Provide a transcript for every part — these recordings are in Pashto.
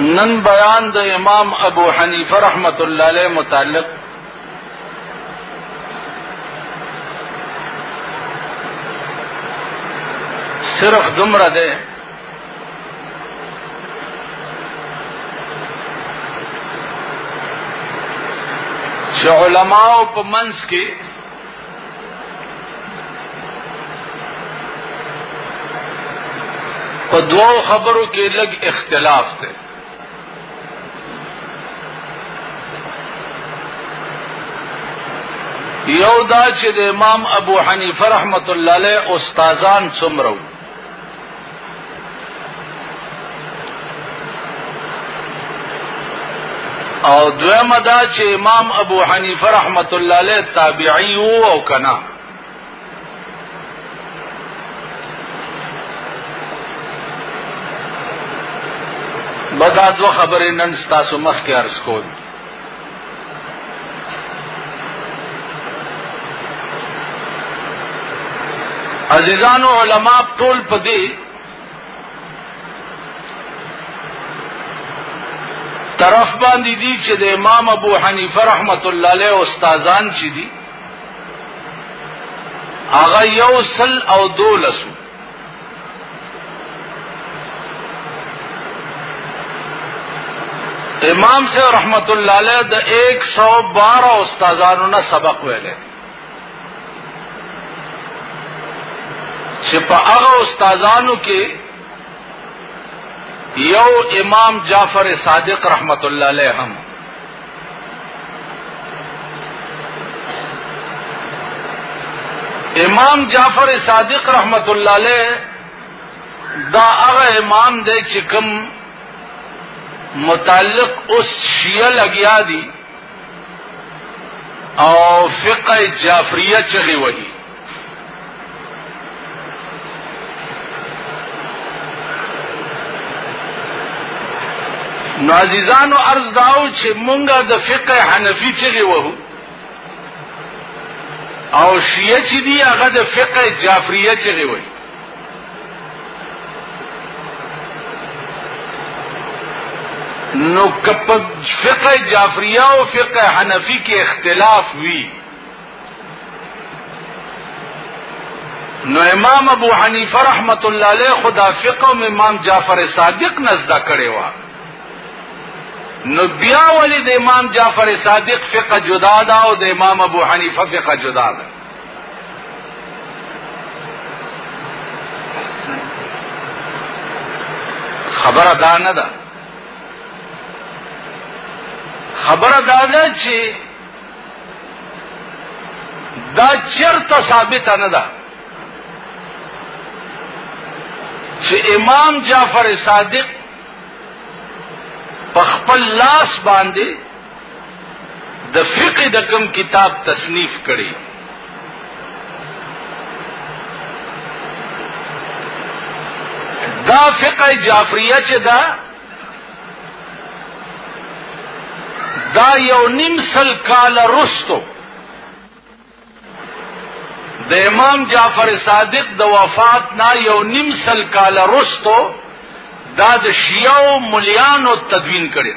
نن بیان د امام ابو حنیفه رحمت الله علیه متعلق صرف دمره ده چې علماو په منځ کې په دوو خبرو کې لږ اختلاف دی یو دا چې د امام ابو حنیفه رحمت الله علیه استادان څومره او دویمه دا چې امام ابو حنیفه رحمت الله علیه تابعی وو او کنا بدا دو خبرې نن تاسو مخ کې عرض کوم عزیزانو علما ټول پدې طرف باندې دي چې د امام ابو حنیفه رحمت الله علیه استادان چې دي هغه یو سل او دولسو امام سے رحمت اللہ علیہ دا ایک سو بارہ استادانو نه سبق ویلې چې په هغه استادانو کې یو امام جعفر صادق رحمت الله علیه هم امام جعفر صادق رحمت الله علیه دا هغه امام دی چې کوم متعلق اوس شیعه لګیا دي او فقه جعفریه چغي وږي نو عزیزانو ارز داو چې مونږه د فقه حنفي چغي وو او شیعه چې دی هغه د فقه جعفریه چغي وو نو کپ فقه جعفریه او فقه حنفي کې اختلاف وی نو امام ابو حنیفه رحمت الله علیه خدا فقه او امام جعفر صادق نزد کړي وا نو بیا ولی د امام جعفر صادق فقه جدا ده او د امام ابو حنیفه فقه جدا ده خبره دا نه ده خبره دا ده چې دا چرته ثابت نه ده چې امام جعفر صادق په خپل لاس باندې د فقه د کم کتاب تصنیف کړي دا فقه جعفریه چې دا دا یو نیم سل کال رستو د امام جعفر صادق د وفات نه یو نیم سل کال رستو دا د شیعو مليانو تدوین کړي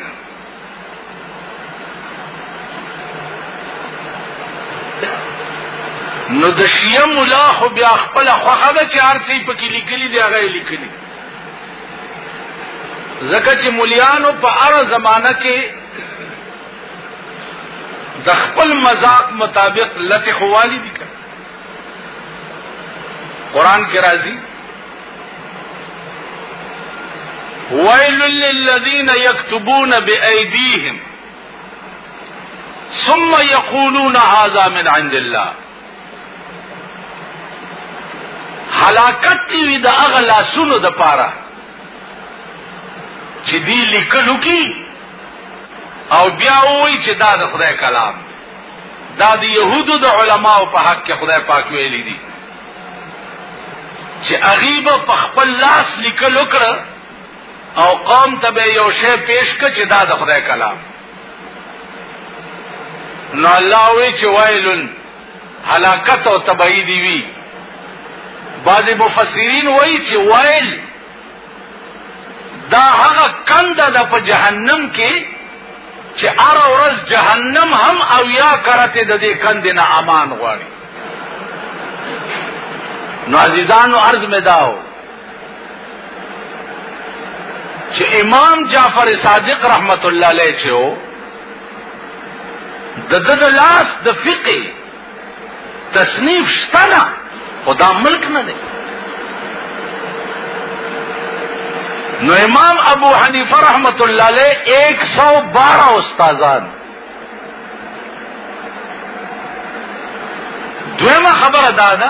نو د شیعه ملا خو بیا خپل خوخه ده چې هر څه په کې لیکلي دی هغه لیکلي ځکه چې مليانو په اړه زمانہ کې د خپل مذاق مطابق لته خوالي دي قران کې راځي ويل للذين يكتبون بأيديهم ثم يقولون هذا من عند الله حلاکت دی وی د هغه لاسونو د پاره چې دی لیکلو کی او بیا وای چې دا د خدای کلام دا د يهودو د علماو په حق کې خدای پاک ویلي دي چې اغیب په خپل لاس لیکلو کړ او قوم ته یو شی پیش کړ چې دا د خدای کلام نو الله وی چې وایلن هلاکت او تبعی دی وی بعضی مفسرین وایي چې وایل دا هغه کنده ده په جهنم کې چې ار ورځ جهنم هم او یا کرته د دې کندې نه امان غواړي نو عزیزانو عرض مې داو چې امام جعفر صادق رحمت الله علیه چې وو د د لاس د فقه تصنیف شته نه خدا ملک نه دی نو امام ابو حنیفه رحمت الله علیه 112 استادان دویمه خبره دا ده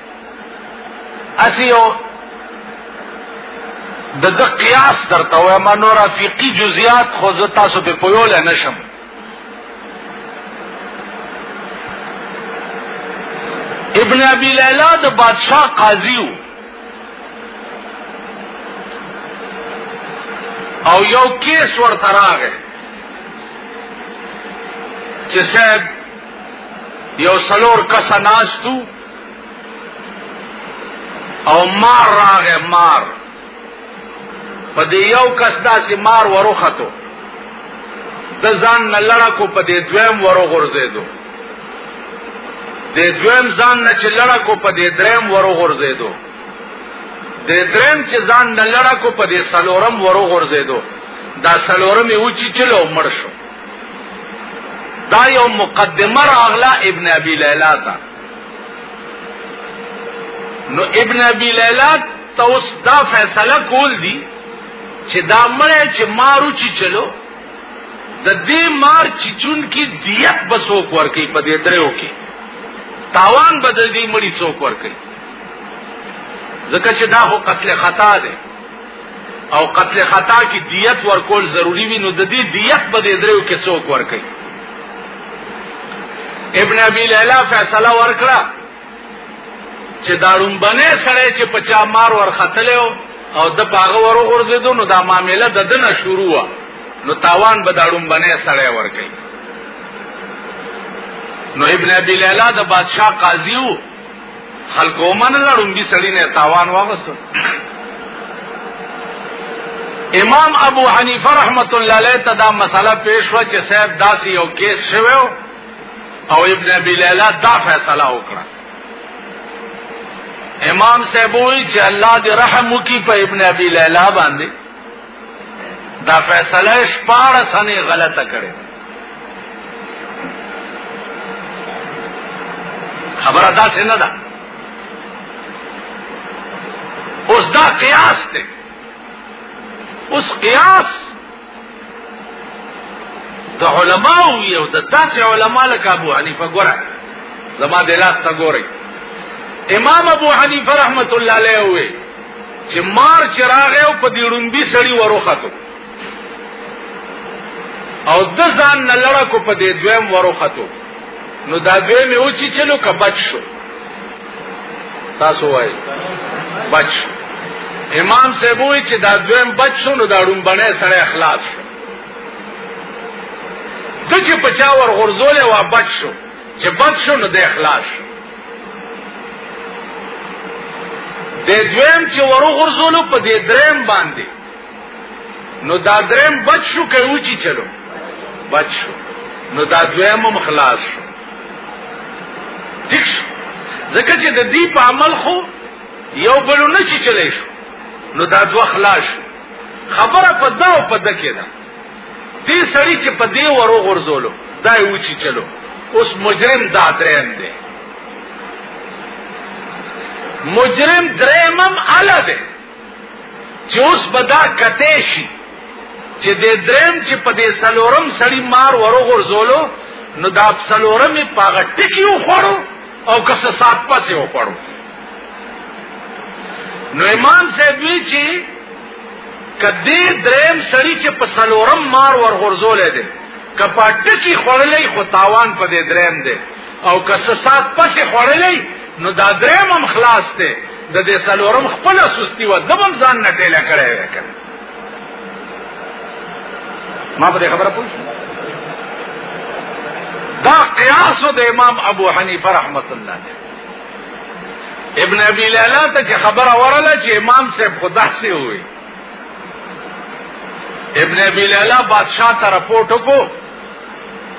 اسی یو د د قیاس درته وایم نور فقہی جزئیات خو زه تاسو په پویول نه شم ابن ابي ليلى د بادشاہ قاضي او یو کیس ورته راغی چې صاحب یو سلور کسه ناستو او مار راغه مار په دې یو کس داسې مار وروختو د ځان نه لړه کو په دې دویم ورو غورځېدو د دویم ځان نه چې لړه کو په دې دریم ورو غورځېدو د دریم چې ځان نه لړه کو په دې سلورم ورو غورځېدو دا سلورم یې وچی چلو مړ شو دا یو مقدمه راغله ابن ابي ليلى ته نو ابن ابي ليلى توس دا فیصله کول دي چې دا مړی چې مارو چې چلو د دې مار چې چون کې دیت بسوک ورکی په دې درو کې تاوان بدل دی مړی څوک ورکی ځکه چې دا هو قتل خطا دی او قتل خطا کې دیت ورکول ضروری وي نو د دې دیت به د دریو کې څوک ورکړي ابن ابي ليلى فیصله ورکړه چې داروم بنه سره چې پچا مار ور خطلو او د باغ ور غرزیدو نو دا معاملې د دنه شروع وا نو تاوان به داروم بنه سره ورکړي نو ابن ابي ليلى د بادشاه قاضي وو خلکو من لړم بي سړی نه تاوان واغستو امام ابو حنیفه رحمت الله علیه ته دا مسله پیش و چې صاحب داسې یو کیس شوو او ابن ابي ليلى دا فیصله وکړه امام صاحب وی چې الله دې رحم وکي په ابن ابي ليلى باندې دا فیصله شپاره سنې غلطه کړې خبره دا څه نه ده اوس دا قیاس دی اوس قیاس د علماو یو د داسې علما لکه ابو حنیفه ګوره زما د لاس ته ګورئ امام ابو حنیفه رحمت الله علیه وی چې مار چې راغی او په دې ړومبي سړي وروختو او د ځان نه لړه کو په دې دویم وروختو نو دا دوی مې و چې چلو که بچ شو تاسو وایي بچ شو امام صاحب وایي چې دا دویم بچ شو نو دا ړومبنی سړی خلاص شو ته چې په چا ور غورځولې وه بچ شو چې بد شو نو د اخلاص شو د دویم چې ورو غرزولو په دې دریم باندې نو دا دریم بچ شو که اوچی چلو بچ شو نو دا دویم هم خلاص شو ٹھیک شو ځکه چې د دې په عمل خو یو بل نه چی چلی شو نو دا دوه خلاص شو خبره په دا او په دکې ده دې سړی چې په دې ورو غرزولو دا یو چی چلو اوس مجرم دا دریم دی مجرم دریمم اله دی چې اوس بدا کته شي چې د دریم چې په دې سلورم سړی مار ورو غرزولو نو دا سلورم په هغه ټکی وخورو او کس سات پسې وخورو نو امام صاحب وی چې کدی دریم سړی چې په سلورم مار ورغورځولې دي کپا ټکی خړلې خو تاوان په دې دریم دی او کس سات پسې خړلې نو دا دریم هم خلاص دی د دې سلورم خپل سستی و دبم ځان نه ټیله کړې وکړه ما په خبره پوه دا قیاس د امام ابو حنیفه رحمت الله علیه ابن ابي ليلى ته چې خبره ورله چې امام صاحب خدا سي وي ابن ابي ليلى بادشاہ ته رپورټ وکړو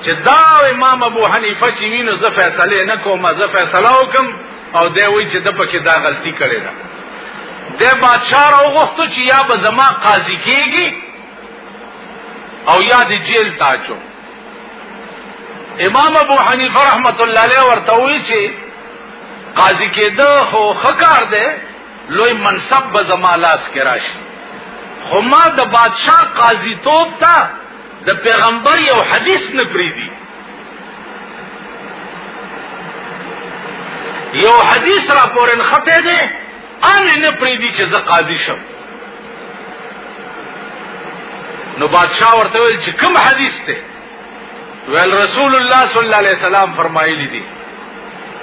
چې دا امام ابو حنیفه چې وینو زه فیصله نه کوم زه فیصله وکم او دی وی چې د پکې دا غلطي کړې ده د بادشاہ راوغوښتو چې یا به زما قاضي کیږي او یا د جیل تاچو امام ابو حنیفه رحمت الله علیه ورته وی چې قاضي کېده خو خکار دی لوی منصب به زما لاس کې راشي خو ما د بادشاه قاضي توپ ته د پیغمبر یو حدیث نه پریدي یو حدیث را پورن خطه دی ان نه پریدي چې زه قاضي شم نو بادشاہ ورته ویل چې کوم حدیث ته ویل رسول الله صلی الله علیه وسلم فرمایلی دي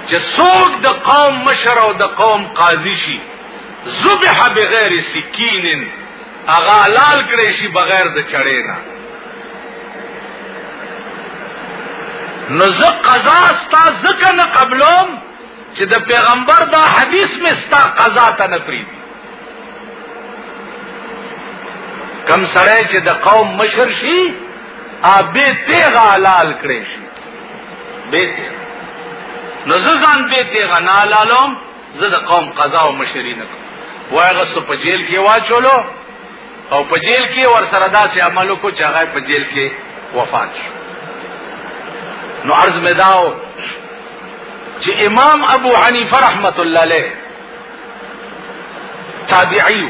چې څوک د قوم مشر او د قوم قاضي شي ذبح بغیر سکین اغا لال کړي شي بغیر د چړې نه نو زه قضا ستا زکه نه قبلوم چې د پیغمبر دا حدیث مې ستا قضا ته نه پریږدي کم سړی چې د قوم مشر شي ابه تیغه حلال کړي شي به تیغه نو ځان به تیغه نه حلالوم زه د قوم قضا او مشري نه کوم وایغه سو په جیل کې واچولو او په جیل کې ور سره داسې عملو کو چې هغه په جیل کې وفات شو نو عرض مې داو چې امام ابو حنیفه رحمت الله علیه تابعی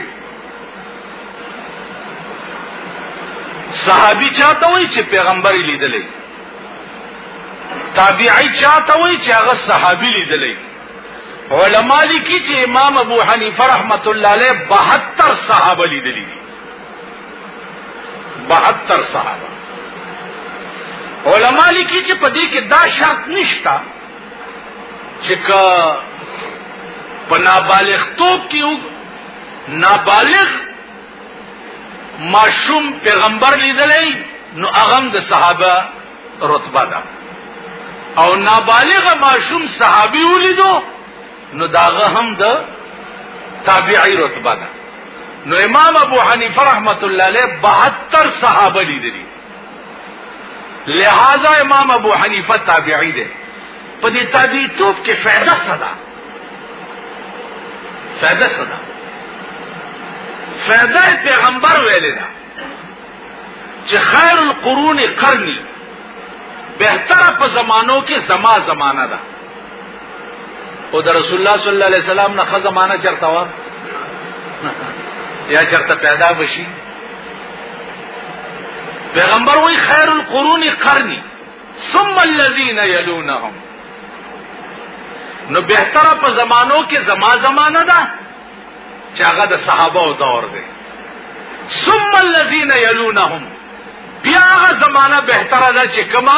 صحابي چاته وای چې پیغمبر لیدلې تابعی چاته وای چې هغه صحابي لیدلې علماء لیکي چې امام ابو حنیفه رحمت الله علیه 72 صحابه لیدلي دي 72 صحابه علماء لیکي چې په دې کې دا شرط نشتا چې کا په نابالغ توپ کې یو نابالغ ماشوم پیغمبر لیدلې نو هغه د صحابه رتبه ده او نابالغ ماشوم صحابي ولیدو نو داغه هم د تابعی رتبه ده نو امام ابو حنیفه رحمت الله علیه 72 صحابه لیدلی لہذا امام ابو حنیفه تابعی ده په دې تابعی توپ کې فائدہ څه ده فائدہ څه ده فائدہ پیغمبر ویلې ده چې خیر القرون قرنی بهتره په زمانو کې زما زمانہ ده او د رسول الله صلی الله علیه وسلم نه خزمانه چرته وا یا چرته پیدا بشي پیغمبر وی خیر القرون قرنی ثم الذين يلونهم نو بهتره په زمانو کې زما زمانہ ده چې هغه د صحابه او دور دی ثم الذين يلونهم بیا هغه زمانہ بهتره ده چې کما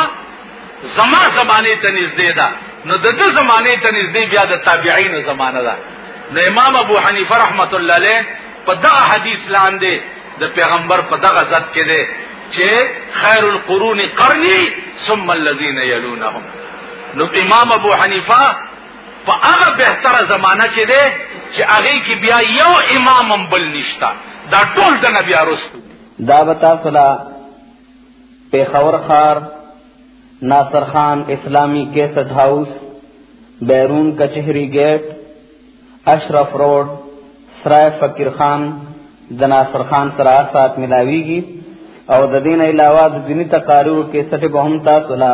زما زمانه ته نږدې ده نو د دې زمانه ته نږدې بیا د تابعین زمانه ده نو امام ابو حنیفه رحمت الله علیه په دا حدیث لاندې د پیغمبر په دغه ذات کې ده چې خیر القرون قرنی ثم الذين يلونهم نو امام ابو حنیفه په هغه بهتره زمانہ کې ده چې هغه کې بیا یو امام هم بل نشتا دا ټول د نبی ارستو دا بتا صلا پیښور خار ناصر خان اسلامی کیسټ هاوس بیرون کچهری گیټ اشرف روډ سرای فقیر خان د ناصر خان سره سات ملاویږي او د دین علاوه د دینی تقاریر کې سټه به هم تاسو لا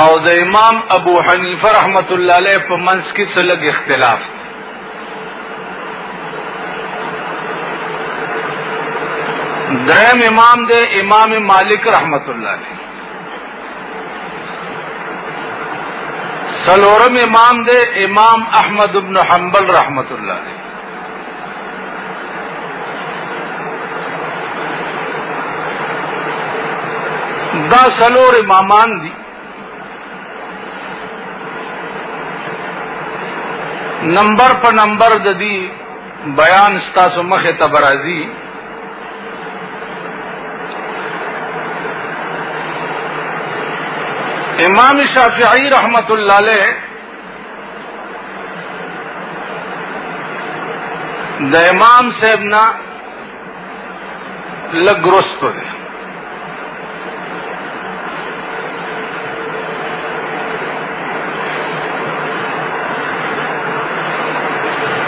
او د امام ابو حنیفه رحمت الله علیه په منځ کې څه لګ اختلاف درم امام دے امام مالک رحمت الله علیه سلورم امام دے امام احمد ابن حنبل رحمت الله علیه دا سلور امامان دي نمبر په نمبر د دې بیان ستاسو مخه ته برازي امام شافعی رحمت الله علیه د امام صاحب نه لګرستو دی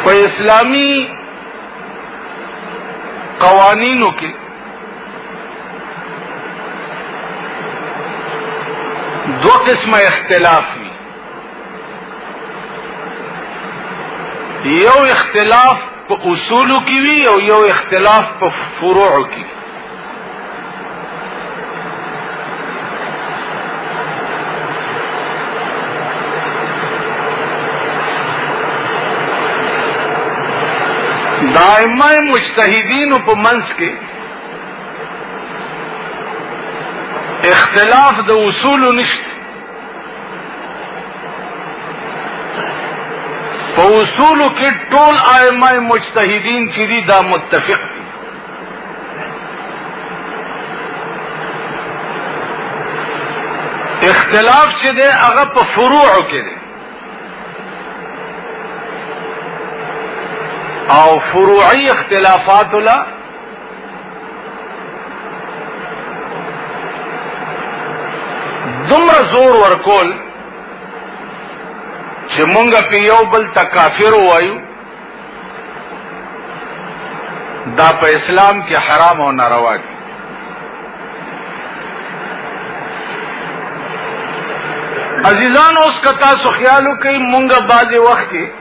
په اسلامی قوانینو کې دو قسمه اختلاف یو اختلاف په اصولو کې وي او یو اختلاف په فروعو کې دائمه مجتهدین په منځ کې اختلاف د اصول نشته په اصول کې ټول ائمه مجتهدین چې دي دا متفق دي اختلاف چې دی هغه په فروع کې دی او فروعي اختلافات له دومره زور ورکول چې مونږ په یو بل تکافر وایو دا په اسلام کې حرام او ناروا دي عزیزان اوس کتا سو خیالو کوي مونږه بعضی وخت کې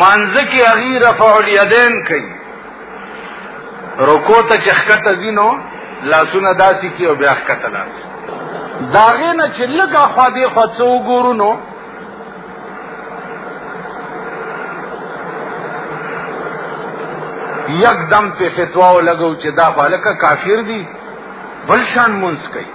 مانځ کې هغه رفع الیدین کوي رکو ته چخکته دینو لاسونه داسي کې او بیا ښکته لاس داغه نه چې لګه خو دې خو څو ګورو نو یکدم په فتوا لګو چې دا خلک کافر دي بل شان مونږ کوي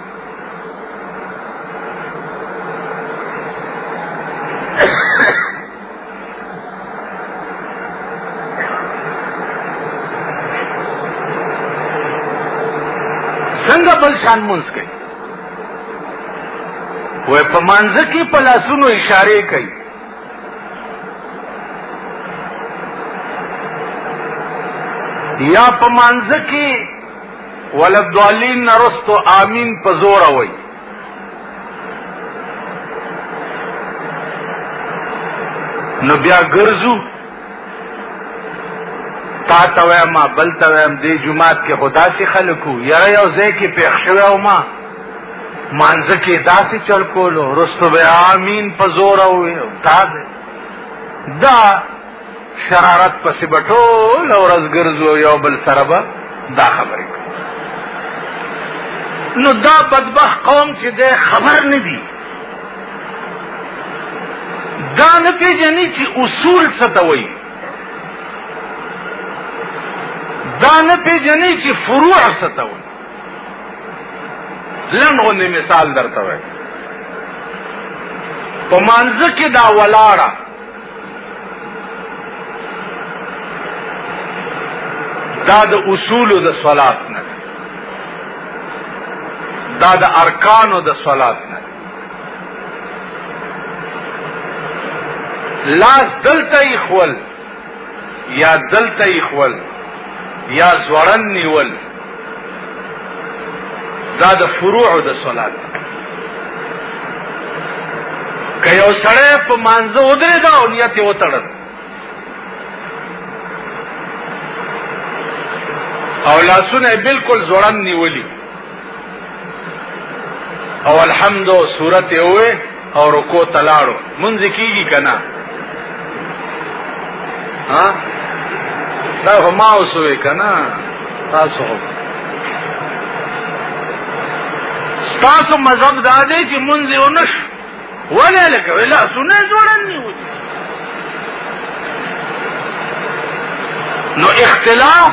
څنګه بل شان مونږ کوي وې په منځ کې په لاسونو اشاره کوي یا په منځ کې ولدوالین نرستو امین په زور وای نو بیا ګرځو تا ته وایم بل ته وایم دې جمعات کې خدا سي خلکو یاره یو ځای کې پېښ شوی او ما مانځ کې داسې چل کولو رستو به امين په زور او تا دا شرارت پسې به ټوله ورځ ګرځو یو بل سره به دا خبرې کوو نو دا بدبخت قوم چې دی خبر نه دي دا نه پېژني چې اصول څه ته وایي دا نه پېژني چې فروع څه ته وایي لنډ غوندې مثال درته وایم په مانځه کې دا ولاړه دا د اصول د صلات نه دا د ارکان د صلات نه لاس دلته خپل یا دلته خپل یا زوړن نیول دا د فروع د صلات که یو سړی په مانځه ودرې دا او نیت یې وتړل او لاسونه بالکل ځوړن نیولی او الحمد سورت یې وې او رکو تلاړو منځ کیږي کنه ها دا هم ما اوسوي کنه تاسو هم تاسو مذهب دا دی چې منځ یو نش ولا لك ولا سنه جوړنی و نو اختلاف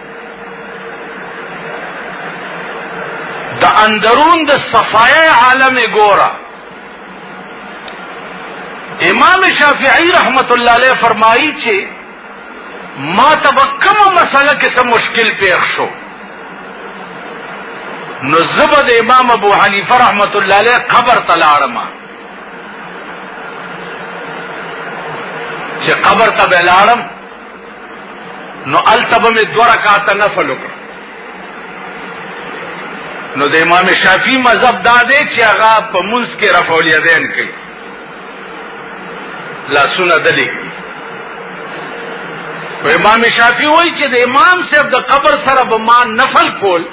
د اندرون د صفای عالم ګورا امام شافعی رحمت الله علیه فرمایي چې ما تبکم مسله کې څه مشکل پیښ شو نو زبد امام ابو حنیفه رحمت الله علیه قبر تلاړم چې قبر ته بلاړم نو التبه می دو رکعات نفل وکړ نو د امام شافعی مذهب دا دی چې هغه په منځ کې رفع الیدین کوي لاسونه دلی و امام شافعی وایي چې د امام صاحب د قبر سره به ما نفل کول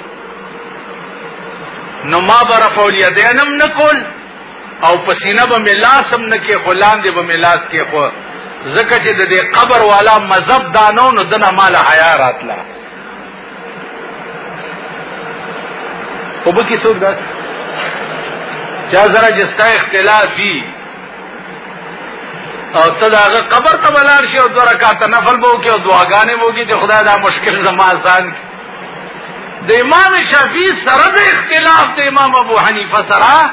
نو ما به رفع الیدینم نه کول او پسینه به ملاس هم نه کې خلان دی به ملاس کې خو زکه چې د دې قبر والا مذهب دانو نو دنه مال حیا راتلا او به کې څوک داس چا زرا جستا اختلاف دی او ته داغه قبر ته بلار شي او دوه رکعات نفل بو کې او دعاګانې بو کې چې خدای دا مشکل زما آسان د امام شافعي سره د اختلاف د امام ابو حنیفه سره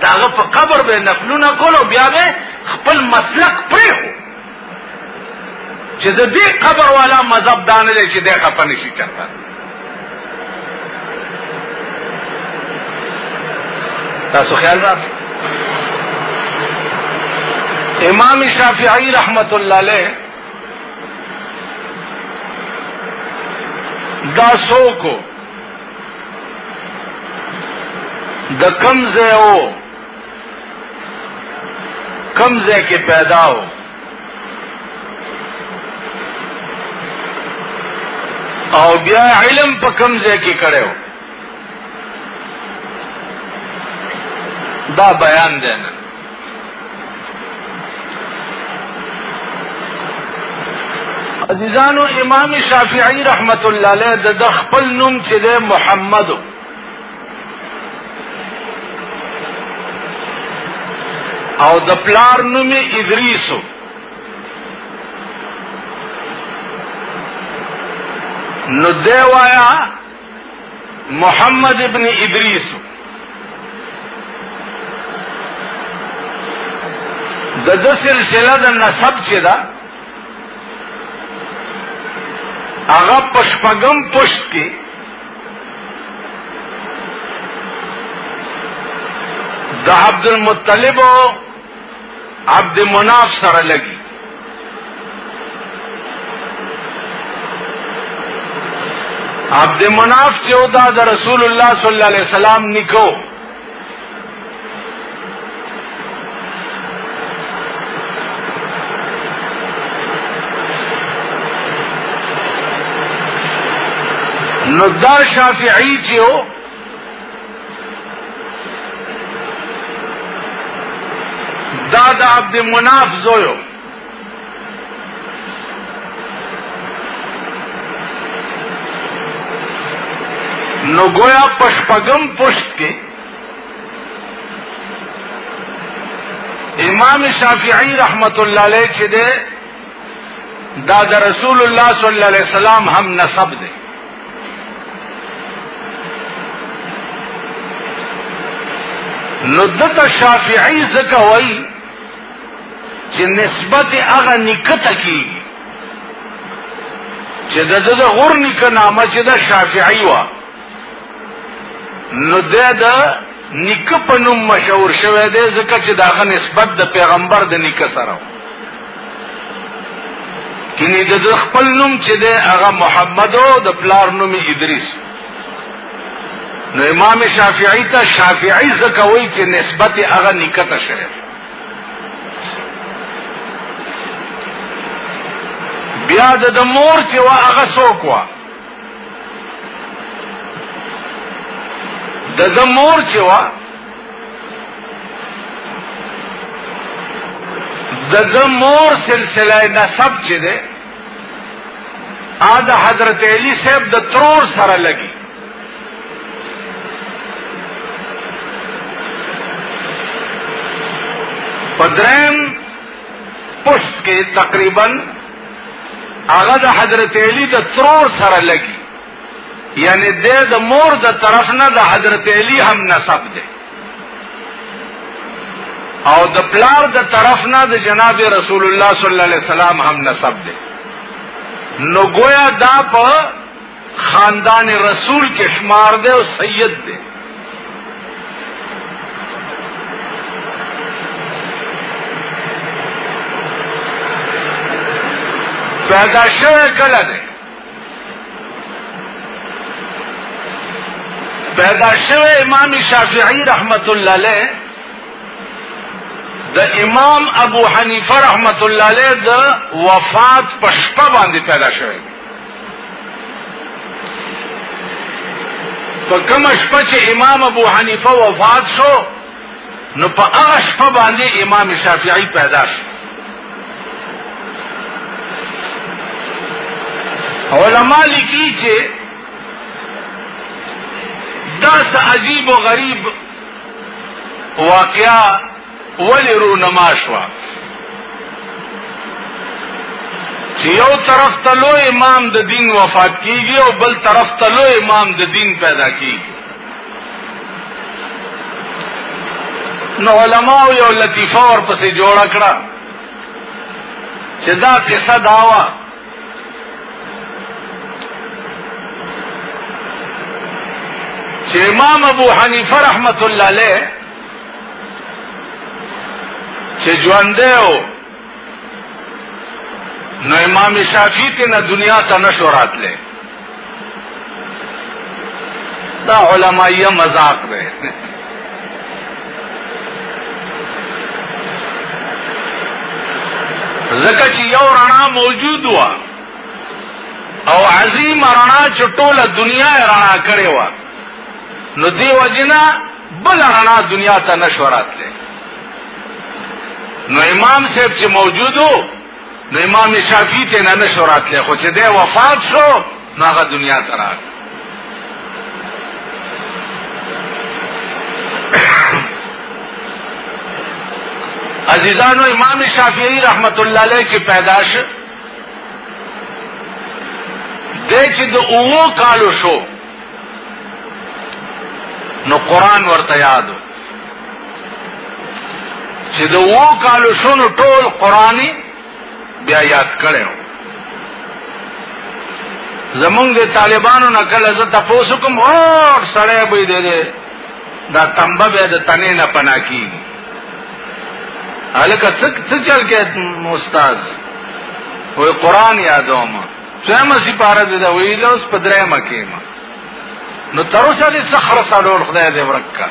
داغه په قبر به نفلونه کولو بیا به خپل مسلک پرې هو چې د دې قبر والا مذهب دانه لري چې د خپه نشي چرته تاسو خیال را امام شافعی رحمت الله علیه دا سوکو د کم ځای او کم ځای کې پیدا و او بیا علم په کم ځای کې کړو دا بیان دی نه عزیزانو امام شافعی رحمت الله علیه د خپل نوم چې د محمد او د پلار نوم ادریسو نو دی وایا محمد ابن ادریس د د سلسله د نسب چې دا هغه پشپغم پشت کې د عبد المطلب عبد مناف سره لګي عبد مناف چې او دا د رسول الله صلی الله علیه وسلم نکو نو دا شافعی چې دا د عبد مناف زویو نو گویا پشپگم پشت کې امام شافعی رحمت الله علیه چې ده دا د رسول الله صلی الله علیه وسلم هم نسب ده نو دته شافعی زکه وای چې نسبت هغه نکته کی چې د دغه غور نکه نامه چې د شافعی و نو د د نکه په نوم مشهور شوه دی ځکه چې داغه نسبت د پیغمبر د نکه سره و کینی د خپل نوم چې ده هغه محمد او د پلار نوم ادریس نو امام شافعی ته شافعی زکه وای چې نسبت هغه نکته شوه بیا د مور چې وا هغه څوک وا د مور چې وا د مور سلسله نسب چې ده ا د حضرت علی صاحب د ترور سره لګي پدرم پشت کې تقریبا هغه د حضرت علی د ترور سره لګي یعنی د د مور د طرف نه د حضرت علی هم نسب ده او د پلار د طرف نه د جناب رسول الله صلی الله علیه وسلم هم نسب ده نو گویا دا په خاندان رسول کې شمار ده او سید ده پیدا شوه کله ده پیدا شوه امام شافعی رحمت الله علیه د امام ابو حنیفه رحمت الله علیه د وفات په شپه باندې پیدا شوه په کوم شپه چې امام ابو حنیفه وفات شو نو په هغه شپه باندې امام شافعي پیدا شو علما لیکي چې دا څه عجیب او غریب واقعا ولې رونما شوه چې یو طرف ته لوی امام د دین وفات کیږي او بل طرف ته لوی امام د دین پیدا کیږي نو علماء یو لطیفه ورپسې جوړه کړه چې دا قصه دا وه چې امام ابو حنیفه رحمت الله علیه چې ژوندی و نو امام شافعی ته نه دنیا ته نشو راتله دا علمایه مذاق دی زکه چې یو رڼا موجود و او عظیم رڼا چې ټوله دنیا رڼا کړې و نو دی وجنا بل رڼا دنیا ته نشو راتله نو امام صاحب چې موجودو نو امام شافعی ته نه نشو راتله خو چې دی وفات شو نو هغه دنیا ته راغ عزیزانو امام شافعی رحمت الله علیه چې پیدا شو د چې د اوو کالو شو نو قران ورته یادو چې د وو کالو شونو ټول قرآني بیا یاد کړو زمونږ د طالبانو نه کله زه تاسو کوم اور سړی به دې دا تنبه به د تنه نه پنا کی الکه څک څک چل کې استاد وې قرآن یادوم دویمه سپاره د ویل اوس په درېمه کې ما نو تر اوسه دې صخره سالور خدای دې ورکا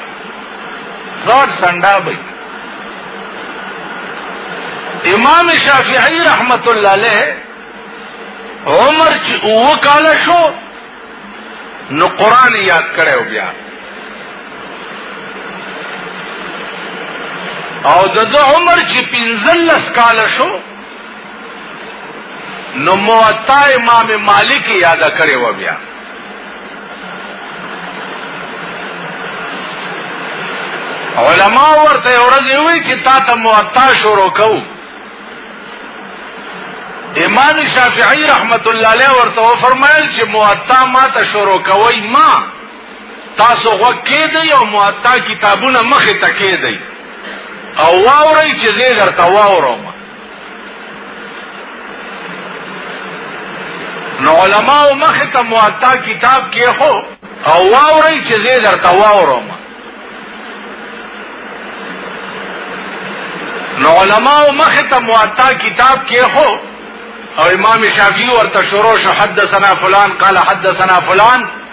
ثرد سنډا به امام شافعی رحمت الله علیه عمر چې او کال شو نو قران یاد کړو بیا او د عمر چې 15 کال شو نو موطا امام مالک یاد کړی و بیا علما ورته ورځ وی چې تا ته موطا شروع کو امام شافعی رحمت الله علیه ورته فرمایل چې موطا ما ته شروع کوي ما تاسو غوږ کېدی او معطا کتابونه مخې ته کېدی او واورئ چې زه درته واورم نو علماء مخې ته معطا کتاب کې هو او واورئ چې زه درته واورم نو علماء مخې ته معطا کتاب کې هو او امام شافعي ورته شروع شو حدثنا فلان قال حدثنا فلان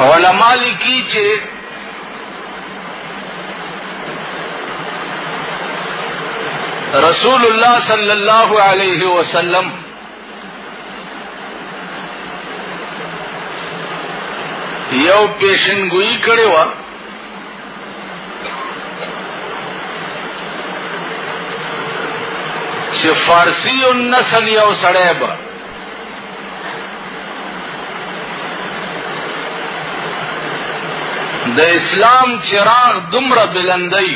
علماء لیکي چې رسول الله صلی الله علیه وسلم یو پیشنګوئی کړي و چې فارسی او نسل یو سړی به د اسلام چراغ دومره بلندای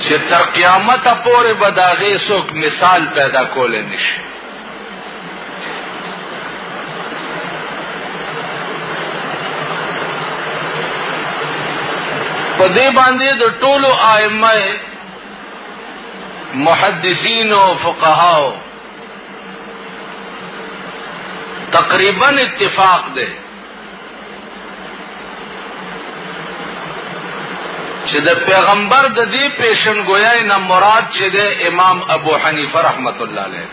چې تر قیامت پورې به داغه څوک مثال پیدا کول نشي په دې باندې د ټولو ائمه محدثین او فقهاو تقریبا اتفاق دی چې د پیغمبر د دې پیشنګویای نه مراد چې د امام ابو حنیفه رحمت الله علیه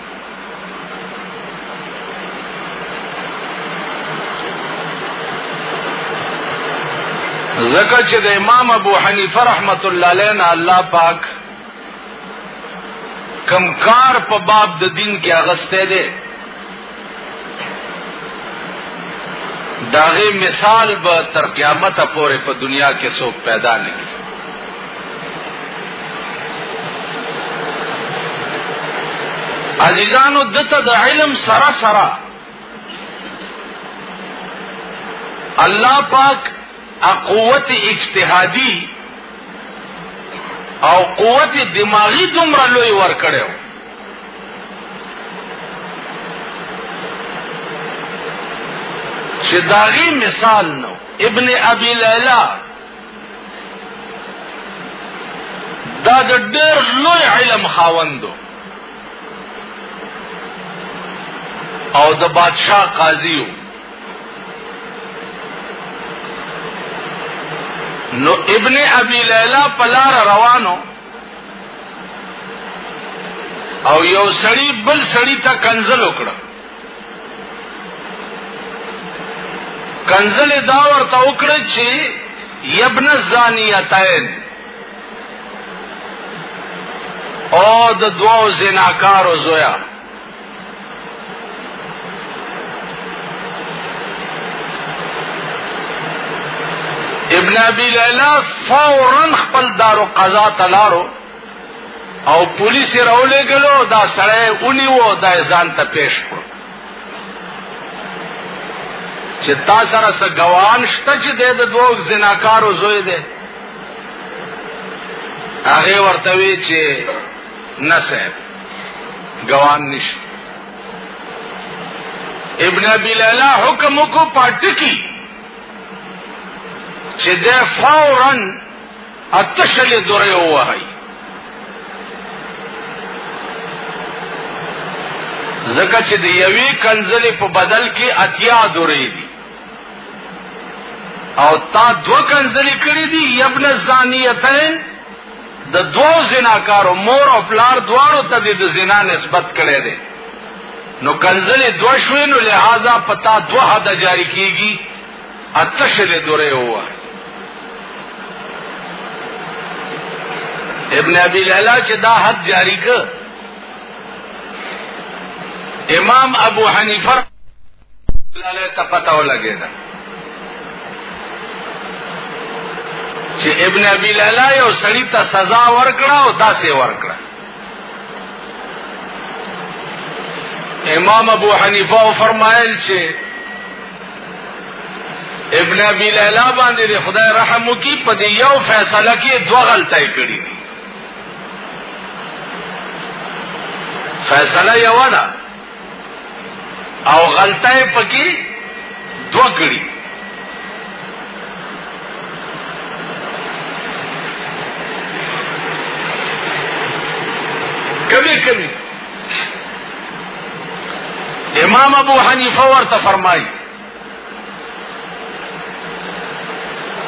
زکه چې د امام ابو حنیفه رحمت الله علیه نه الله پاک کمکار په باب د دین کې اغسته ده داغه مثال به تر قیامت پورې په دنیا کې څوک پیدا نه کی عزیزانو دته د علم سره سره الله پاک قوت اجتهادي او قوت دماغي دومره لوی ور کړو چې داغي مثال نو ابن ابي ليلى دا د ډېر لوی علم خاوندو او د بادشاہ قاضیو نو ابن ابي ليلى پلار روانو او یو سړی بل سړی ته کنزل وکړه کنزل دا ورته وکړه چې یبن زانیتین او د دوو زناکارو زویا ابن ابي ليلى فورا خپل دارو قضا تلارو او پولیس راولې غلو دا سړی اونی وو دا ځان ته پیش کړ چې تا سره څه ګوان شته چې د دوه زناکارو زوی دی هغه ورته وی چې نه صاحب ګوان نشي ابن ابي ليلى حکم کو پټکی چې د فورا اتشل دوره وهي زکه چې د یوې کنزلې په بدل کې اتیا دورې دي او تا دو کنزلې کړې دي یبن زانیتین د دوو زناکارو مور او پلار دواړو ته د زنا نسبت کړي دي نو کنزلې دو شوې نو لہذا پتا دو حد جاری کیږي اتش دې دوره هوا ابن ابي ليلى چې دا حد جاری ک امام ابو حنیفه لاله ته پته ولګېده چې ابن ابي لالا یو سړی ته سزا ورکړه او داسې ورکړه امام ابو حنیفه فرمایل چې ابن ابي لالا باندې خدای رحم وکي په دې یو فیصله کې دوه غلطۍ کړې دي فیصله یو ده او غلطه پکې دوه کړي کمی کمی امام ابو حنیفه ورته فرمایي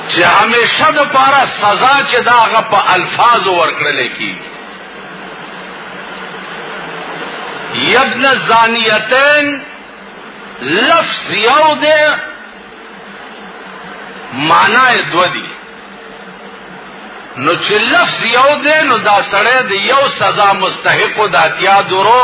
چې همیشه د پاره سزا چې دا هغه په الفاظ ورکړل کی یبن زانیتین لفظ یو دی معنا یې دو دی نو چې لفظ یو دی نو دا سړی د یو سزا مستحق د اتیا درو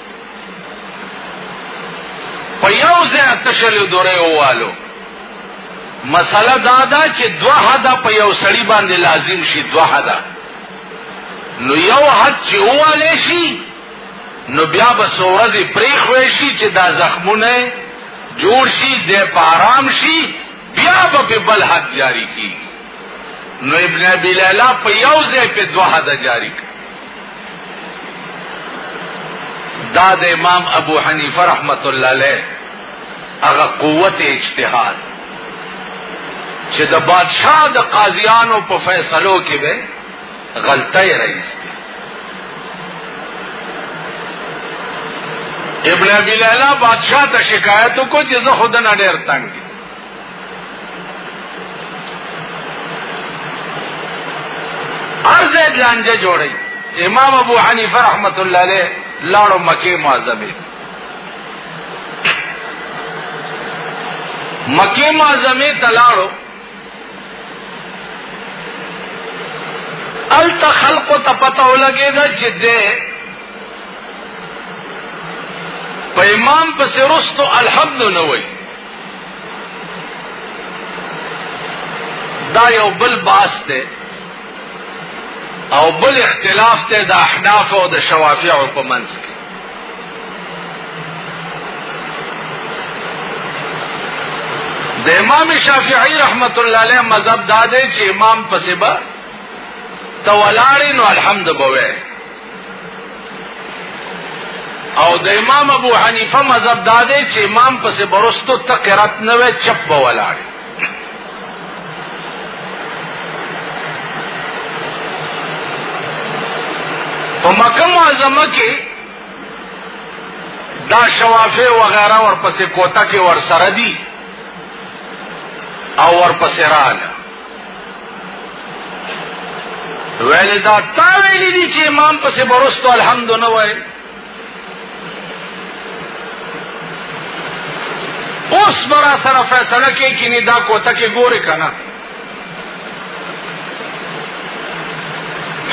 په یو ځای تشلو دورې ووالو مسله دا ده چې دوه حدا په یو سړی باندې لازم شي دوه حدا نو یو حد چې واله شي نو بیا به سورځي پریخوي شي چې دا زخمونه جوړ شي د پارام شي بیا به په بل حد جاری کی نو ابن ابي ليلى په یو ځای په دوه حد جاری کی دا د امام ابو حنیفه رحمت الله علیه هغه قوت اجتهاد چې د بادشاہ د قاضیانو په فیصلو کې به غلطه رئیس دی ابن ابي ليلى بادشاہ ته شکایت وکړ چې زه خود نه ډېر تنګ ارزه لانجه جوړي امام ابو حنیفه رحمت الله علیه لاړو مکه معظمه مکه معظمه تلاړو الت خلق ته پته ولګی دا چې ده په امام پسې رستو الحمد نه وای دا یو بل باس دی او بل اختلاف ته د احناف او د شوافیع په منځ کې د امام شافعی رحمت الله علیه مذهب دا دی چې امام پسې به تولاړین الحمد بوي او د امام ابو حنیفه مذهب دا دی چې امام پس برستو ته قرات نه وي چپ به ولاړ په مکه معظمه کې دا شوافه وغیرہ ورپسې کوتا کې ورسره دي او ورپسې رااله ویل دا تا ویلی دی چې امام پسې برستو الحمد نه وای اوس برا سره فیصله کې کې نه دا کوته کې ګوره کنه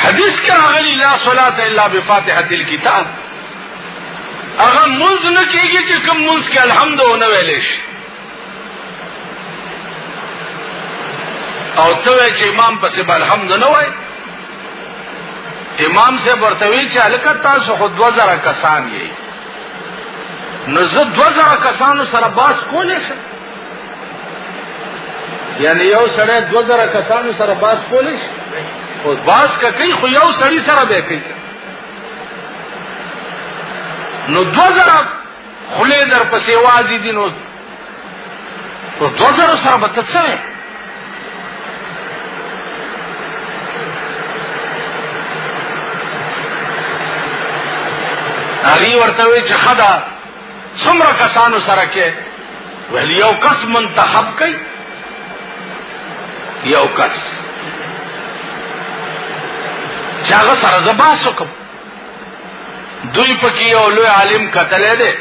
حدیث کې راغلی لا صلات الا بفاتحه الكتاب هغه مز نه کېږي چې کوم مز کې الحمد نه ویلې شي او ته چې امام پسې الحمد نه وای امام سے برتوی چې الکه تاسو خو 2000 کسان یې نو زه 2000 کسانو سره باس کولې شم یعنی یو سره 2000 کسانو سره باس کولې شم او باس کوي خو یو سړی سره به کوي نو 2000 خلې در پسې وازي دي نو په دوه زره سره به ته څه هغه ورته وی چې خدا څومره کسانو سره کې ویل یو کس منتخب کړي یو کس چې هغه سره زباسو کوم دوی پکې یو لوی عالم کتلې ده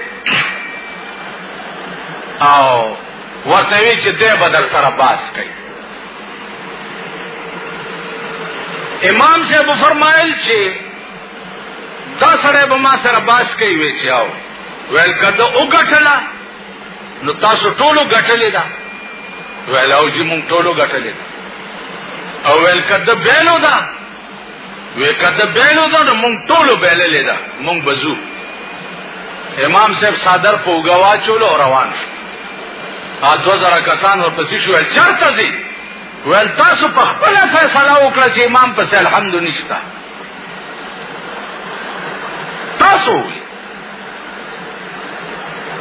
او ورته وی چې دې بدر سره باس کوي امام سے ابو فرمائل چی دا سڑے بما سر باس کئی وی چی آو ویل کده او گٹلا نو تاسو ټولو گٹلی دا ویل او جی مونگ ټولو گٹلی دا او ویل کده بیلو دا وې کده بیلو دا مونږ ټولو بیللې دا مونږ بزو امام صاحب صادر په وګوا چولو روان شو ا 2000 کسان ورپسې شو چرته دي ول تاسو په خپل فیصله وکړه چې امام پس الحمد نشتا تاسو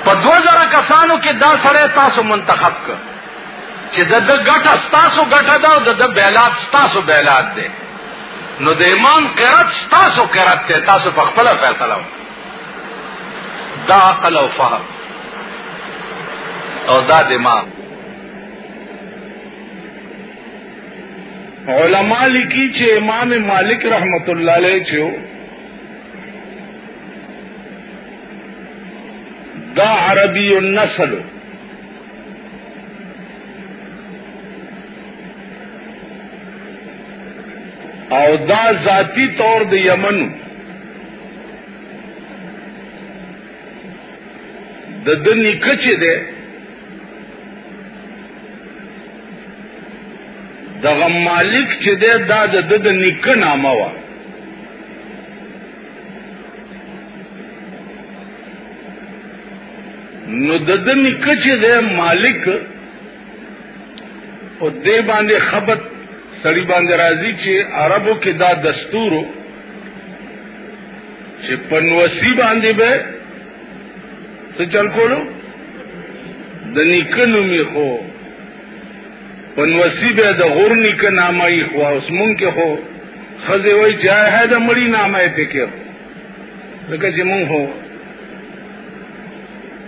په 2000 کسانو کې دا سره تاسو منتخب کړ چې د د ګټه ستاسو ګټه ده او د د بیلات ستاسو بیلات ده نو د امام قرات ستاسو قرات ته تاسو په خپل فیصله دا عقل او فهم او دا دماغ علماء لیکي چې امام مالک رحمت الله علیه چې دا عربی النسل او دا ذاتی طور د یمن د د نکچ ده دغه مالک چې ده دا د د نک نامه و نو د د نیکه چې دی مالک او دې باندې خبت سړی باندې راځي چې عربو کې دا دستورو چې پنوسی باندې به څه چل کولو د نیکه نوم یې خو پنوسی به د غور نیکه نامه یې خو اوس مونږ کې خو خزه وای جای ہے د مړی نامه یې پکې لکه چې مونږ هو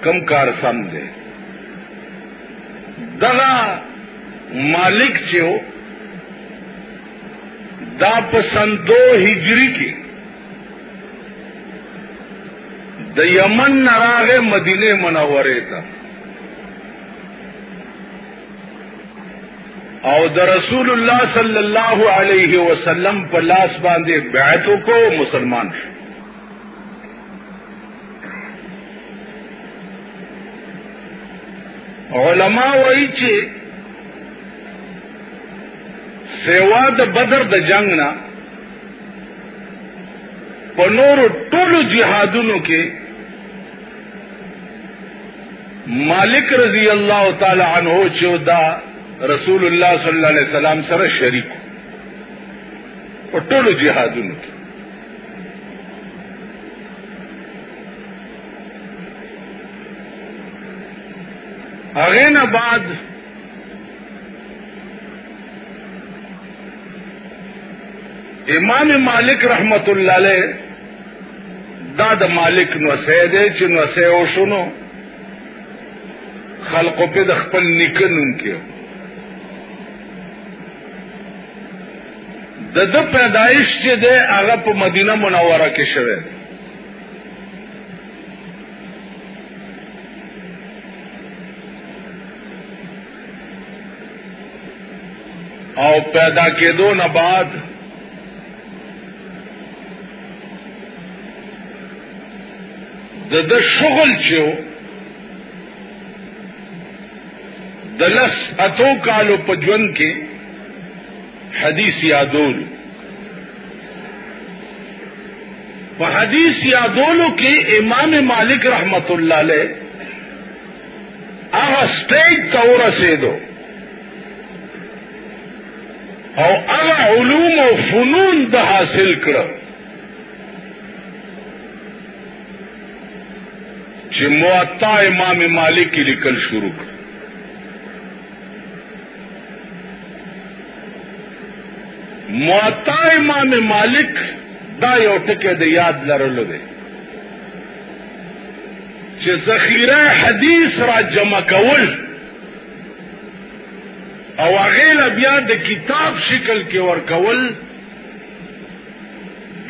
کم کار سم دی دغه مالک چې و دا په سندو هجری کې د یمن نراغه مدینه منوره ته او د رسول الله صلی الله علیه وسلم په لاس باندې بیعت کو مسلمان شو علما وایي چې سیوا د بدر د جنگ نه په نورو ټولو جهادونو کې مالک رضی الله تعالی عنہ چې دا رسول الله صلی الله علیه وسلم سره شریک په ټولو جهادونو کې هغه نه بعد امام مالک رحمت الله علیه دا د مالک نو سیدې چې نو سیو شنو خلقو په د خپل نکنون کې د د پیدایش چې ده هغه په مدینه منوره کې شوه او پیدا کېدو نه بعد د د شغل چې د لس اتو کالو په ژوند کې حدیث یادول په حدیث یادولو کې امام مالک رحمت الله علیه هغه سټیج ته ورسېدو او هغه علوم او فنون د حاصل کړه چې موطا امام مالک لیکل شروع کړ موطا امام مالک دا یو ټکی د یاد لرلو دی چې ذخیره حدیث را جمع کول او هغه لا بیا د کتاب شکل کې ورکول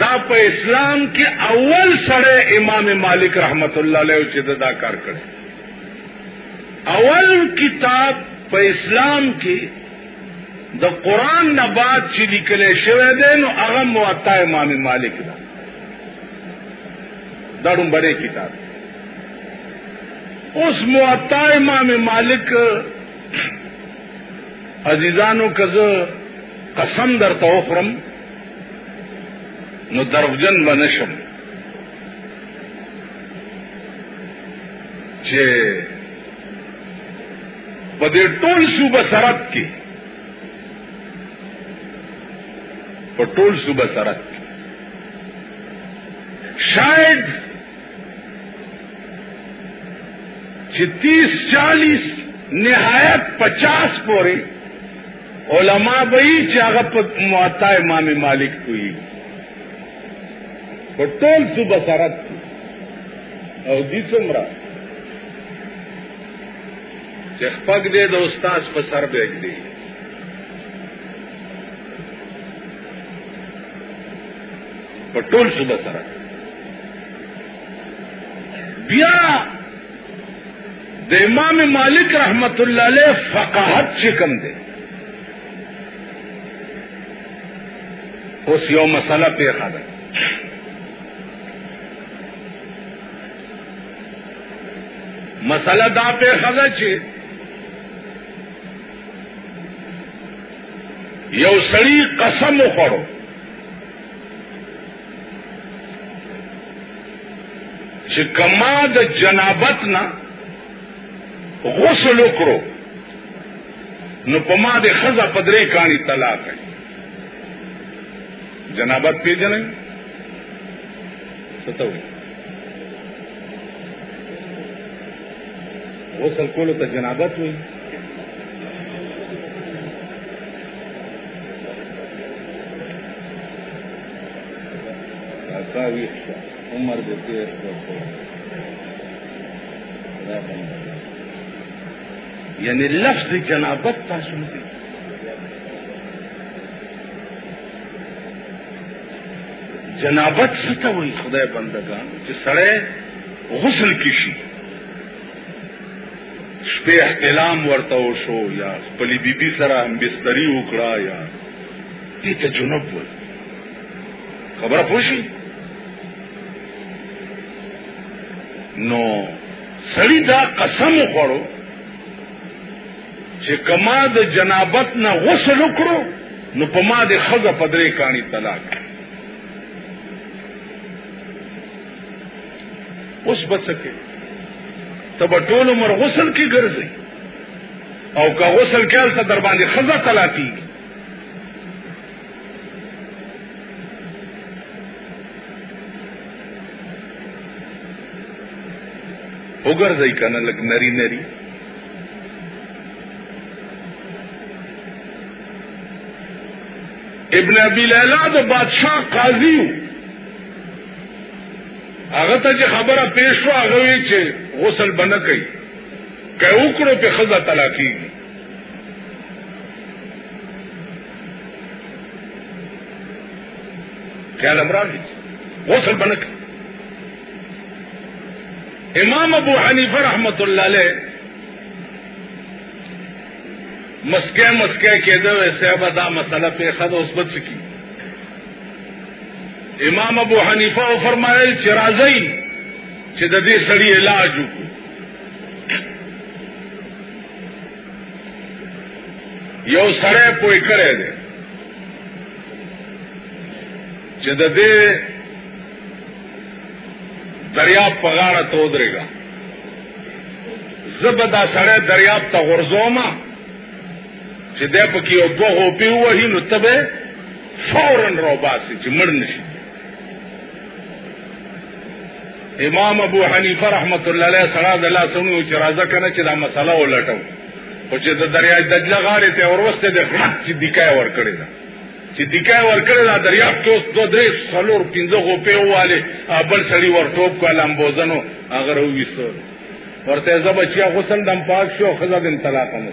دا په اسلام کې اول سره امام مالک رحمت الله علیه چې دا کار کړ اول کتاب په اسلام کې د قران نه بعد چې لیکل شوی دی نو هغه موطا امام مالک ده دا ډومبره کتاب اوس موطا امام مالک عزیزانو کزه قسم در توخرم نو دروغجن بنشم چې په دې ټول صوبه سرحد کې په ټول صوبه سرحد کې شاید چې 30 40 نهایت 50 پورې علما به یې چې هغه په موطا امام مالک کوي په ټول صوبه سره او دي څومره چې خپګ دې د استاد په سر بیگ دی په ټول صوبه سره بیا د امام مالک رحمت الله علیه فقاهت چې کوم دی اوس یو مسله پیښه ده مسله دا پیښه ده چې یو سړی قسم وخورو چې کما د جنابت نه غسل وکړو نو په ما د خزه پدرې کانی طلاق ہے جنابت پیژنې ستوي غسل کولو ته جنابت وایي کا ویښ شه عمر دې تېر کړو یعنی لفظ جنابت تاسو نه جنابت څه ته وایي خدای بندګان چې سړی غسل کې شي شپې احتلام ورته وشو یا خپل بیبي سره هم بستری وکړه یا دې ته جنوب وایي خبره پوښي نو سړی دا قسم وخورو چې کما د جنابت نه غسل وکړو نو په ما د خزه پدرې کانی طلاق اوس بچکه تب ټول عمر غسل کی ګرځي او که غسل کېل ته در باندې خزه تلاتی وګرځي کنه لګ نری نری ابن ابي ليلى د بادشاہ قاضي هغه ته چې خبره پیښ شو هغه وی چې غسل بنه کوي که وکړو په خزه طلاقي خیال امران غسل بنه کوي امام ابو حنیفه رحمت الله علیه مسکه مسکه کېده وې صاحب دا مسله په خد اوس بچ کی امام ابو حنیفه او فرمایل چې راځي چې د دې سړي علاج وکړو یو سړی پوی کړی دی چې د دې دریاب په غاړه ته ودرېږه زه به دا سړی دریاب ته غورځوم چې دی پکې یو دوه غوپې ووهي نو ته به فورا روباسي چې مړ نشي امام ابو حنیفه رحمت الله علیه سره د الله سونو چې راځه کنه چې دا مسله ولټو او چې د دریای دجله غاړې ته اوروسته د غلط چې دیکای ور کړی دا چې دیکای ور کړی دا دریا ټوس دو درې څلور پنځه غو په واله بل سړی ور ټوپ کالم بوزنو هغه ورويستو ورته زبچیا غسل دم پاک شو خزه دم طلاق نه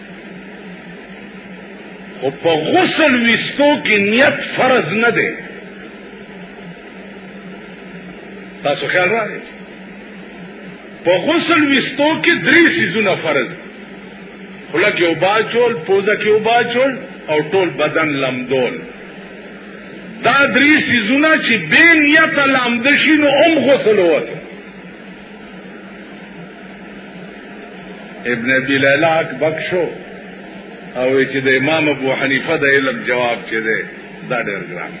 او په غسل وستو کې نیت فرض نه دی تاسو خیال راغی په غسل وستو کې درې سيزونه فرض خلا کې او باچول پوزا کې او باچول او ټول بدن لمدول دا درې سيزونه چې بے نیت لامدشي نو هم غسل وته ابن ابي ليلى اکبک شو او چې د امام ابو حنیفه د علم جواب چې دی دا ډېر ګران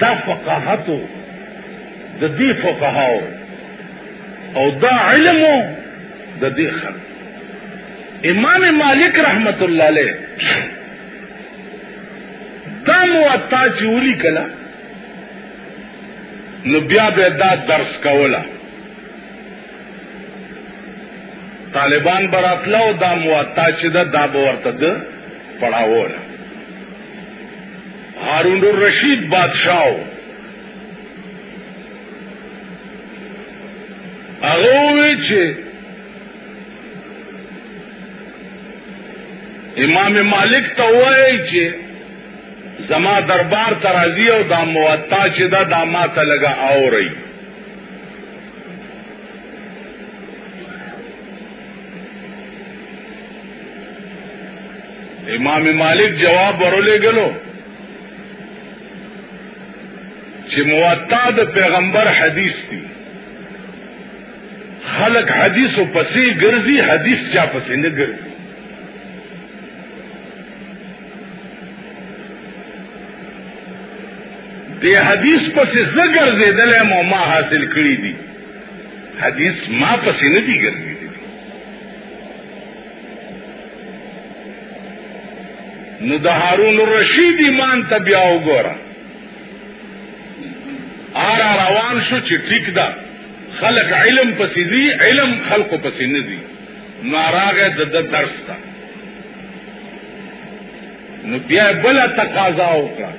دا فقاهتو د دې فقهاو او دا علمو د دې خلک امام مالک رحمت الله علیه دا موطا چې ولي کله نو بیا به دا درس کوله طالبان براتله او دا مواتا چې دا دا به ورته ده پړاوله هارون الرشید بادشاهو هغه وی چې امام مالک ته وایي چې زما دربار ترازی او دا موتا چې دا دا ما ته لګا اوري امام مالک جواب ورولې غلو چې موتا د پیغمبر حدیث دی خلق حدیث او پسې ګرځي حدیث چا پسې نه ګرځي دی حدیث پسې زګر زیدل مو ما حاصل کړی دی حدیث ما پسې نه دی ګرځي نو د هارون الرشید ایمان ته بیا وګوره آر روان شو چې ټیک ده خلق علم پسې دي علم خلق پسې نه دي ناراغه د درس ته نو بیا بل تقاضا وکړه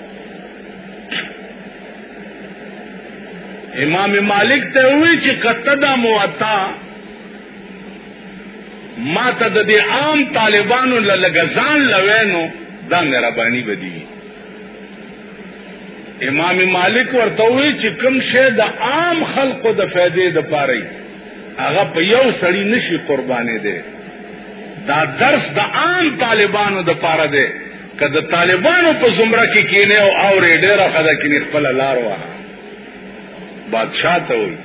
امام مالک ته وی چې کته دا موتا ما ته د دې عام طالبانو لګزان لوینو دا مهرباني بدی امام مالک ورته وی چې کوم شی د عام خلقو د فائدې د پاره هغه په یو سړی نشي قربانې دی دا درس د عام طالبانو د پاره دی که د طالبانو په زمره کې کینه او اورې ډېره خدا کینې خپل لار وه بادشاہ ته وي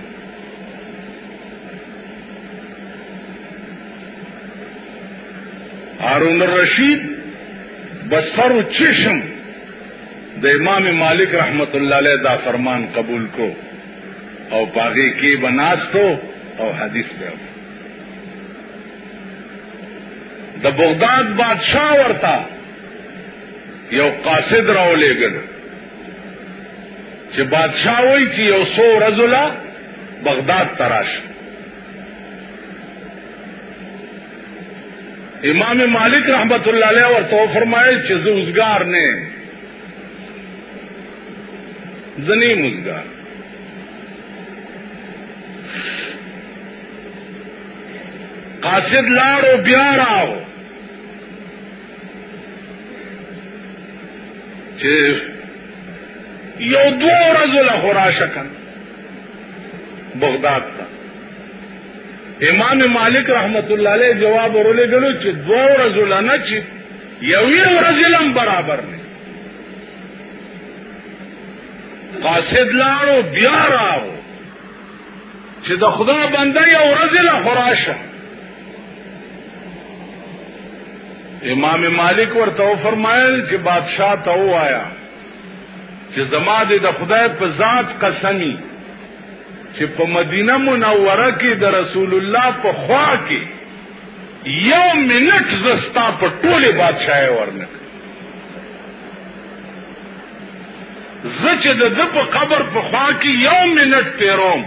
هارون الرشید بسر چشم د امام مالک رحمت الله علیه دا فرمان قبول کو او پاګه کې بناستو او حدیث به د بغداد بادشاہ ورتا یو قاصد راولې ګل چې بادشاہ وای چې یو سو رزلا بغداد تراش امام مالک رحمت الله علیه ورته فرمایل چې زوزګار نه زنی مزګار قاصد لارو بیا راو چې یو دو ورځو له خراشه کن بغداد ته امام مالک رحمت الله علیه جواب ورولې غلو چې دو ورځو لنه چې یوې ورځې لم برابر نه قاصد لاړو بیا راو چې د خدا بنده یو ورځ له خراشه امام مالک ورته فرمایل چې بادشاہ ته وایا چې زما د خدای په ذات قسمی چې په مدینه منوره کې د رسول الله په خوا کې یو منټ زستا په ټوله بادشاہي ورنک زچ د د په قبر په خوا کې یو منټ تیروم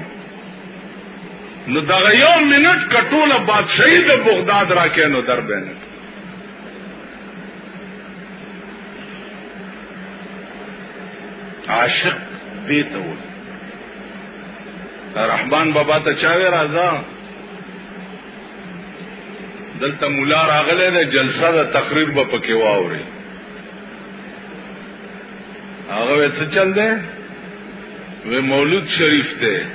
نو دغه یو منټ کټوله بادشاہي د بغداد راکې نو در بینه عاشق دې ته و رحمان بابا ته چا وی راځه دلته مولا راغله ده جلسه ده تقریر به پکې واوري هغه څه چل ده و مولود شریف ده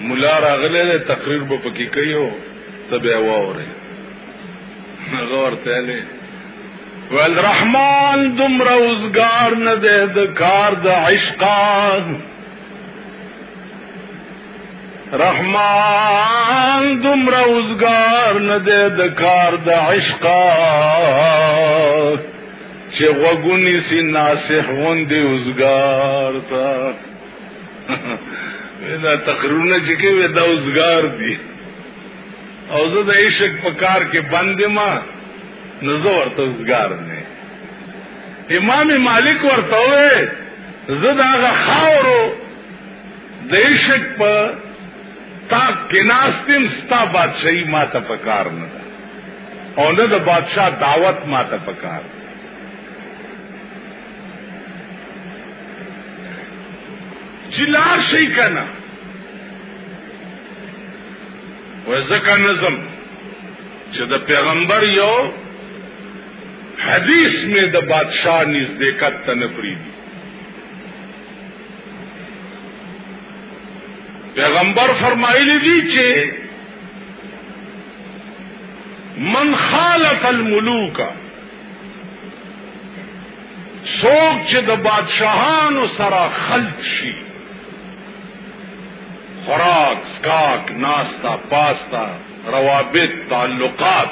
مولا راغله ده تقریر به پکې کوي ته به واوري هغه ورته له ول رحمان دم روزگار نه ده د کار د عشقان رحمان دومره اوزګار نه دی د کار د عشقا چې غوګونی سي ناصح غوندي اوزګار تا ودا تقرونه چې کې ودا اوزګار دي او زه د عشق په کار کې بند ما نزو ورته اوزګار نه امام مالک ورته وې زه دا غاورو دیشک په تا کې ناستم ستا بادشاہي ما ته پکار نه ده او نه د بادشاہ دعوت ما ته پکار چې لار شي کنه وزکه نظم چې د پیغمبر یو حدیث میں دا بادشاہ نزدیکت تنفری دی پیغمبر فرمایلی دی چې من خالق الملوک څوک چې د بادشاهانو سره خلط شي خوراک سکاک ناستا پاستا روابط تعلقات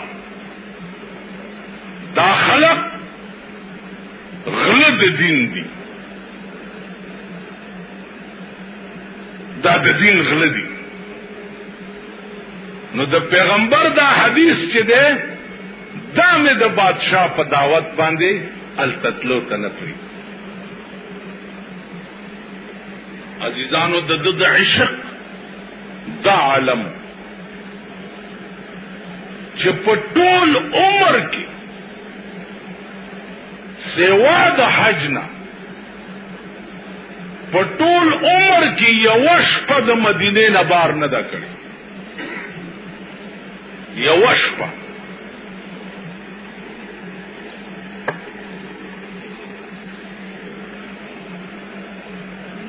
دا خلق غله د دین دي دا د دین غله دي نو د پیغمبر دا حدیث چې ده دا مې د بادشاہ په دعوت باندې التتلو تنفری عزیزانو د د عشق دا عالم چې په ټول عمر کې سوا د حج نه په ټول عمر کې یو شپه د مدینه نه بار نه دا کړی یو شپه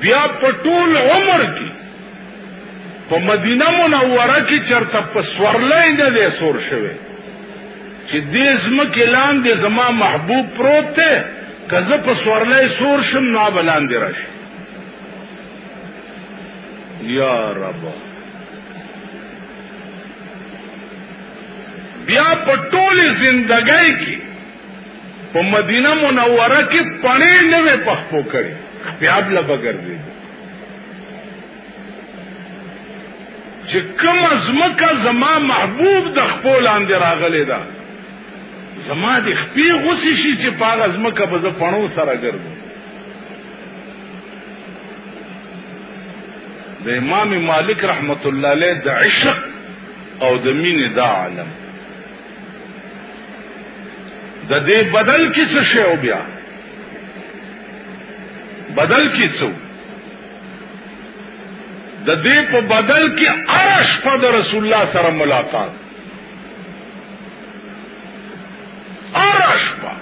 بیا په ټول عمر کې په مدینه منوره کې چرته په سورلې نه دی سور شوی چې دې ځمکې لاندې زما محبوب پروت دی که زه په سورلی سور شم نو به لاندې راشي یا رب بیا په ټولې زندګۍ کې په مدینه منوره کې پړې نه وې پخپو کړې بیا بل بغیر دی چې کوم زمکه زما محبوب د خپل لاندې راغلې ده زما د خپې غوسې شي چې پاغه زمکه به زه پڼو سره ګرځم د امام مالک رحمت الله علیه د عشق او د مینې دا عالم د دې بدل کې څه شی او بیا بدل کې څه د دې په بدل کې ارش په رسول الله سره ملاقات ارش په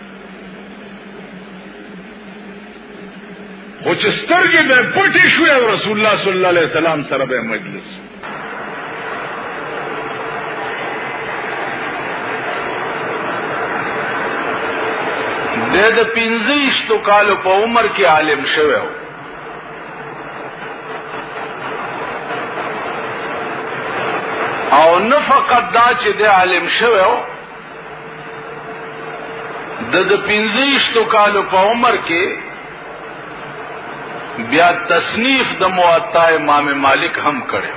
خو چې سترګې به پټې شوې او رسول الله صلی الله علیه وسلم سره به مجلس د د پنځیشتو کالو په عمر کې عالم شوی و او نه فقط دا چې د عالم شوی و د د پنځیشتو کالو په عمر کې بیا تصنیف د موطا امام مالک هم کړو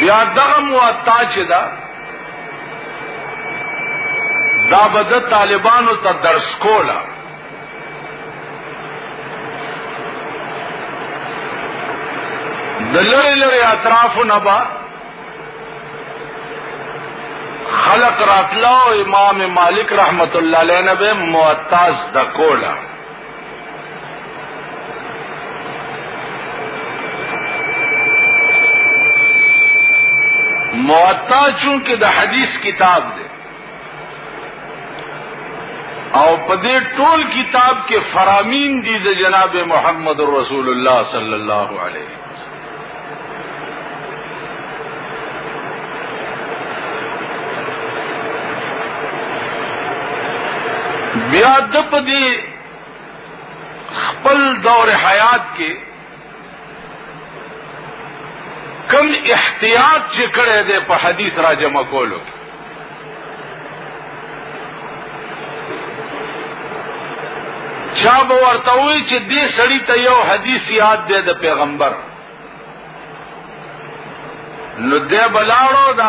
بیا دغه موطا چې دا دا بده طالبانو ته درس کوله د لری لری اطرافو نه با خلق راتلا او امام مالک رحمت الله علیه نه به معتز د کولا معتا چون کې د حدیث کتاب دی او په دې ټول کتاب کې فرامین دي د جناب محمد رسول الله صلی الله علیه بیا د پدی خپل دور حیات کې کم احتیاط چې کړی دی په حدیث را جمع کولو کې چا به ورته وی چې دې سړی ته یو حدیث یاد دی د پیغمبر نو دې بلاړو دا